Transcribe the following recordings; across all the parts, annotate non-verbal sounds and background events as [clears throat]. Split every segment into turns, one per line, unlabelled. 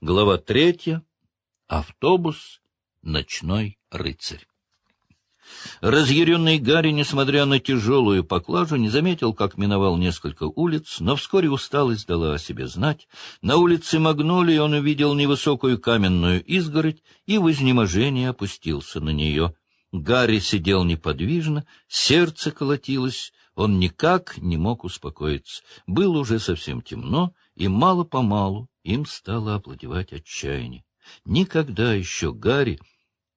Глава третья. Автобус. Ночной рыцарь. Разъяренный Гарри, несмотря на тяжелую поклажу, не заметил, как миновал несколько улиц, но вскоре усталость дала о себе знать. На улице Магнолии он увидел невысокую каменную изгородь и в изнеможении опустился на нее. Гарри сидел неподвижно, сердце колотилось, он никак не мог успокоиться. Было уже совсем темно, и мало-помалу им стало овладевать отчаяние. Никогда еще Гарри,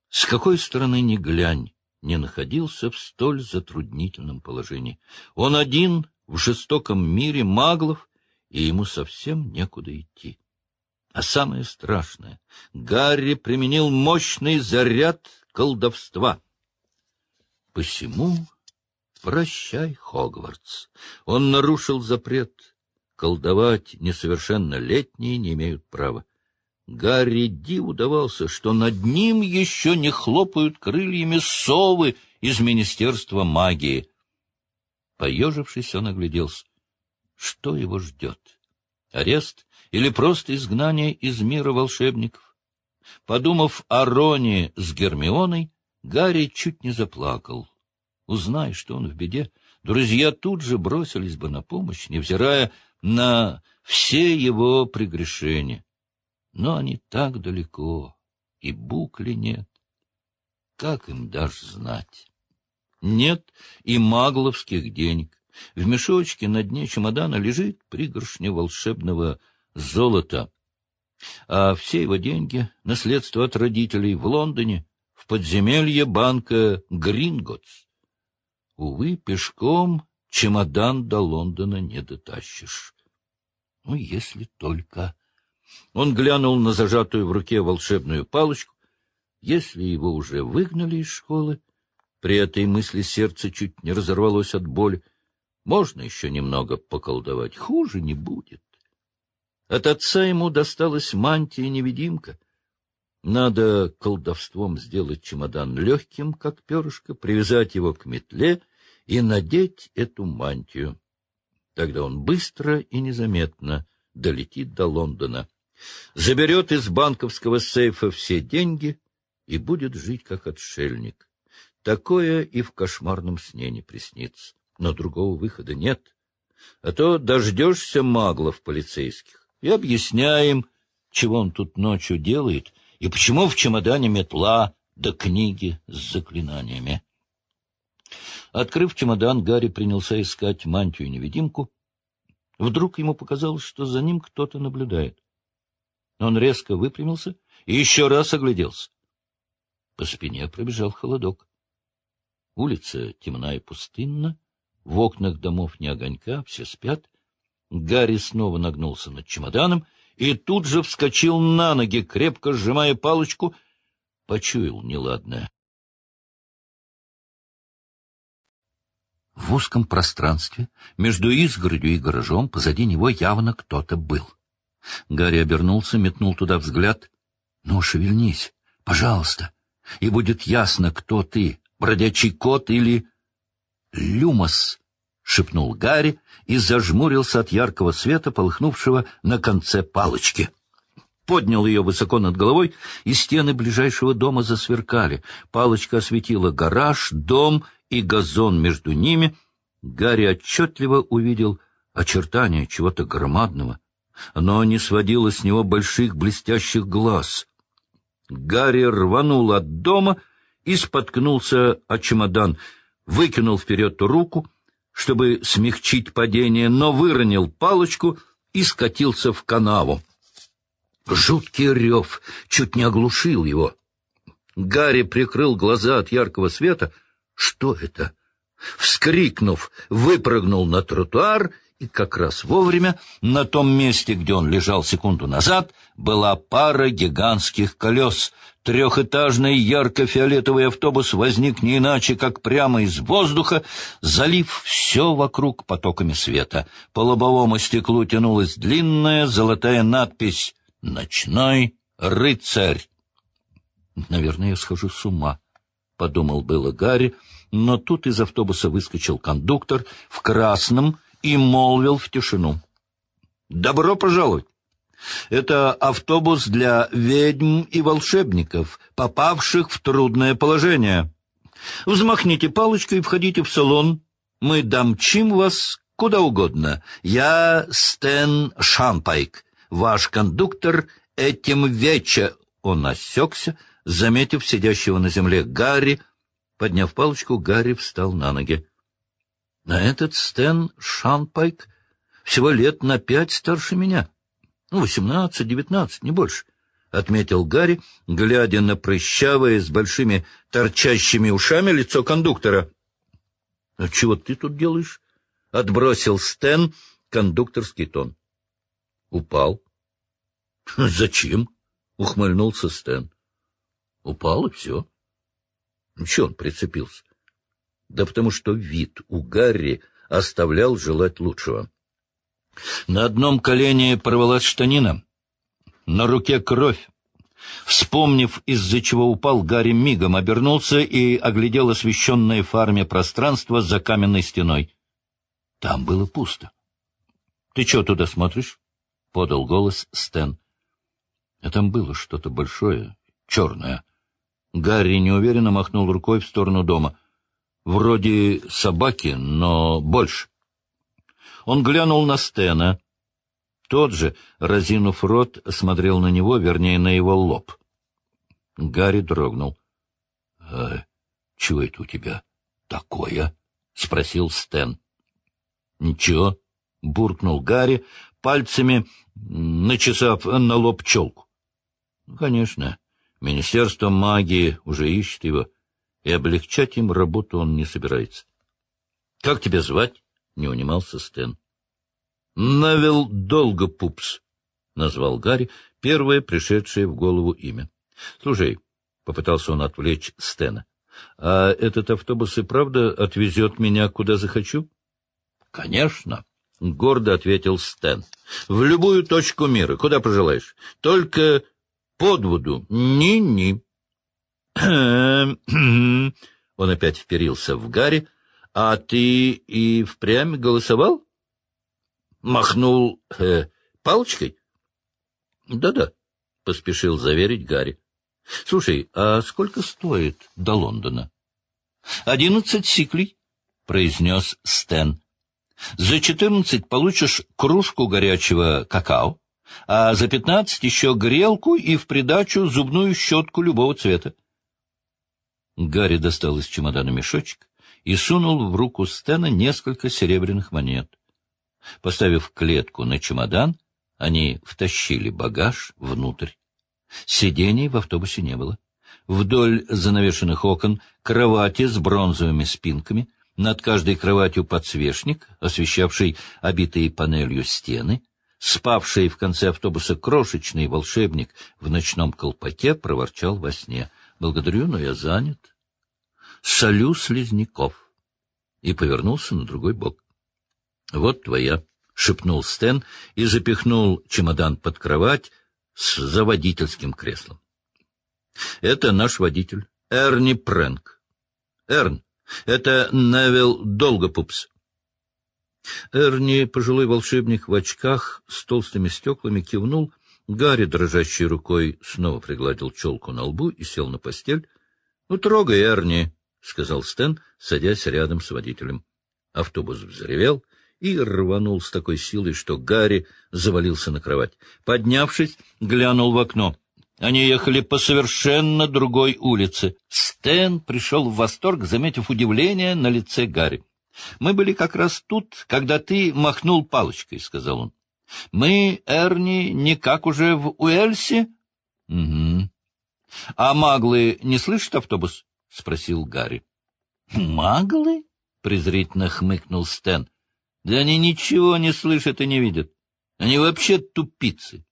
с какой стороны ни глянь, не находился в столь затруднительном положении. Он один в жестоком мире маглов, и ему совсем некуда идти. А самое страшное — Гарри применил мощный заряд колдовства. Посему прощай, Хогвартс. Он нарушил запрет. Колдовать несовершеннолетние не имеют права. Гарри Ди удавался, что над ним еще не хлопают крыльями совы из Министерства магии. Поежившись, он огляделся. Что его ждет? Арест или просто изгнание из мира волшебников? Подумав о Роне с Гермионой, Гарри чуть не заплакал. Узнай, что он в беде, друзья тут же бросились бы на помощь, невзирая на все его прегрешения но они так далеко, и букли нет. Как им дашь знать? Нет и магловских денег. В мешочке на дне чемодана лежит пригоршня волшебного золота, а все его деньги — наследство от родителей в Лондоне, в подземелье банка Гринготс. Увы, пешком чемодан до Лондона не дотащишь. Ну, если только... Он глянул на зажатую в руке волшебную палочку. Если его уже выгнали из школы, при этой мысли сердце чуть не разорвалось от боли, можно еще немного поколдовать, хуже не будет. От отца ему досталась мантия-невидимка. Надо колдовством сделать чемодан легким, как перышко, привязать его к метле и надеть эту мантию. Тогда он быстро и незаметно долетит до Лондона заберет из банковского сейфа все деньги и будет жить как отшельник. Такое и в кошмарном сне не приснится, но другого выхода нет. А то дождешься маглов полицейских и объясняем, чего он тут ночью делает и почему в чемодане метла да книги с заклинаниями. Открыв чемодан, Гарри принялся искать мантию-невидимку. Вдруг ему показалось, что за ним кто-то наблюдает. Он резко выпрямился и еще раз огляделся. По спине пробежал холодок. Улица темна и пустынна, в окнах домов не огонька, все спят. Гарри снова нагнулся над чемоданом и тут же вскочил на ноги, крепко сжимая палочку, почуял неладное. В узком пространстве между изгородью и гаражом позади него явно кто-то был. Гарри обернулся, метнул туда взгляд. — Ну, шевельнись, пожалуйста, и будет ясно, кто ты, бродячий кот или... — Люмос! — шепнул Гарри и зажмурился от яркого света, полыхнувшего на конце палочки. Поднял ее высоко над головой, и стены ближайшего дома засверкали. Палочка осветила гараж, дом и газон между ними. Гарри отчетливо увидел очертания чего-то громадного — но не сводило с него больших блестящих глаз. Гарри рванул от дома и споткнулся о чемодан, выкинул вперед руку, чтобы смягчить падение, но выронил палочку и скатился в канаву. Жуткий рев чуть не оглушил его. Гарри прикрыл глаза от яркого света. Что это? Вскрикнув, выпрыгнул на тротуар и как раз вовремя на том месте, где он лежал секунду назад, была пара гигантских колес. Трехэтажный ярко-фиолетовый автобус возник не иначе, как прямо из воздуха, залив все вокруг потоками света. По лобовому стеклу тянулась длинная золотая надпись «Ночной рыцарь». «Наверное, я схожу с ума», — подумал было Гарри, но тут из автобуса выскочил кондуктор в красном, и молвил в тишину. — Добро пожаловать! Это автобус для ведьм и волшебников, попавших в трудное положение. Взмахните палочкой и входите в салон. Мы домчим вас куда угодно. Я Стэн Шампайк, ваш кондуктор этим вечер. Он осекся, заметив сидящего на земле Гарри. Подняв палочку, Гарри встал на ноги. На этот Стэн Шампайк всего лет на пять старше меня. Ну, восемнадцать, девятнадцать, не больше. — отметил Гарри, глядя на прыщавое с большими торчащими ушами лицо кондуктора. — А чего ты тут делаешь? — отбросил Стэн кондукторский тон. — Упал. — Зачем? — ухмыльнулся Стэн. — Упал, и все. — Чего он прицепился? — Да потому что вид у Гарри оставлял желать лучшего. На одном колене порвалась штанина — на руке кровь. Вспомнив, из-за чего упал, Гарри мигом обернулся и оглядел освещенное фарме пространство за каменной стеной. Там было пусто. — Ты что туда смотришь? — подал голос Стэн. А там было что-то большое, черное. Гарри неуверенно махнул рукой в сторону дома. Вроде собаки, но больше. Он глянул на Стэна. Тот же, разинув рот, смотрел на него, вернее, на его лоб. Гарри дрогнул. — А чего это у тебя такое? — спросил Стэн. — Ничего, — буркнул Гарри, пальцами начесав на лоб челку. — Конечно, Министерство магии уже ищет его, и облегчать им работу он не собирается. — Как тебя звать? — не унимался Стэн. Навел долго пупс, — назвал Гарри первое пришедшее в голову имя. — Слушай, — попытался он отвлечь Стена, — а этот автобус и правда отвезет меня куда захочу? — Конечно, — гордо ответил Стэн. — В любую точку мира, куда пожелаешь. Только под воду ни-ни. [clears throat] Он опять вперился в Гарри. — А ты и впрямь голосовал? махнул э, палочкой? Да — поспешил заверить Гарри. — Слушай, а сколько стоит до Лондона? — Одиннадцать сиклей, — произнес Стэн. — За четырнадцать получишь кружку горячего какао, а за пятнадцать еще грелку и в придачу зубную щетку любого цвета. Гарри достал из чемодана мешочек и сунул в руку Стэна несколько серебряных монет. Поставив клетку на чемодан, они втащили багаж внутрь. Сидений в автобусе не было. Вдоль занавешенных окон кровати с бронзовыми спинками, над каждой кроватью подсвечник, освещавший обитые панелью стены, спавший в конце автобуса крошечный волшебник в ночном колпаке проворчал во сне. «Благодарю, но я занят». «Солю слизняков» и повернулся на другой бок. — Вот твоя, — шепнул Стэн и запихнул чемодан под кровать с заводительским креслом. — Это наш водитель, Эрни Прэнк. — Эрн, это Невил Долгопупс. Эрни, пожилой волшебник в очках с толстыми стеклами, кивнул. Гарри, дрожащей рукой, снова пригладил челку на лбу и сел на постель. — Ну, трогай, Эрни, — сказал Стэн, садясь рядом с водителем. Автобус взревел — и рванул с такой силой, что Гарри завалился на кровать. Поднявшись, глянул в окно. Они ехали по совершенно другой улице. Стэн пришел в восторг, заметив удивление на лице Гарри. — Мы были как раз тут, когда ты махнул палочкой, — сказал он. — Мы, Эрни, не как уже в Уэльсе? — Угу. — А маглы не слышат автобус? — спросил Гарри. — Маглы? — презрительно хмыкнул Стэн. Да они ничего не слышат и не видят. Они вообще тупицы.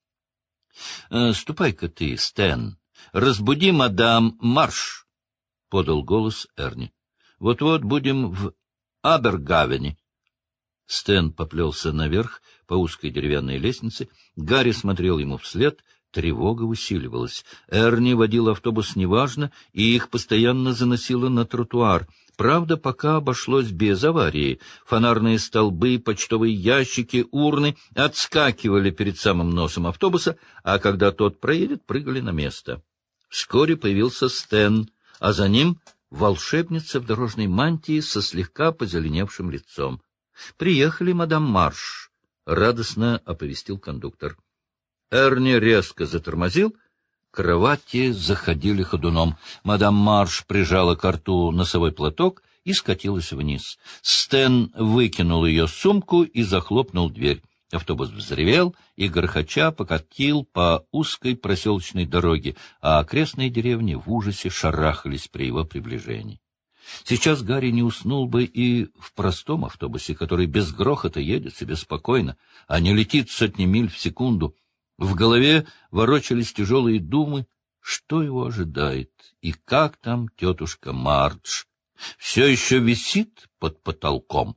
Э, — Ступай-ка ты, Стэн, разбуди мадам Марш, — подал голос Эрни. Вот — Вот-вот будем в Абергавене. Стэн поплелся наверх по узкой деревянной лестнице. Гарри смотрел ему вслед, Тревога усиливалась. Эрни водил автобус неважно, и их постоянно заносило на тротуар. Правда, пока обошлось без аварии. Фонарные столбы, почтовые ящики, урны отскакивали перед самым носом автобуса, а когда тот проедет, прыгали на место. Вскоре появился Стэн, а за ним волшебница в дорожной мантии со слегка позеленевшим лицом. — Приехали, мадам Марш, — радостно оповестил кондуктор. Эрни резко затормозил, кровати заходили ходуном. Мадам Марш прижала к рту носовой платок и скатилась вниз. Стэн выкинул ее сумку и захлопнул дверь. Автобус взревел и, грохоча, покатил по узкой проселочной дороге, а окрестные деревни в ужасе шарахались при его приближении. Сейчас Гарри не уснул бы и в простом автобусе, который без грохота едет себе спокойно, а не летит сотни миль в секунду. В голове ворочались тяжелые думы, что его ожидает и как там тетушка Мардж. Все еще висит под потолком.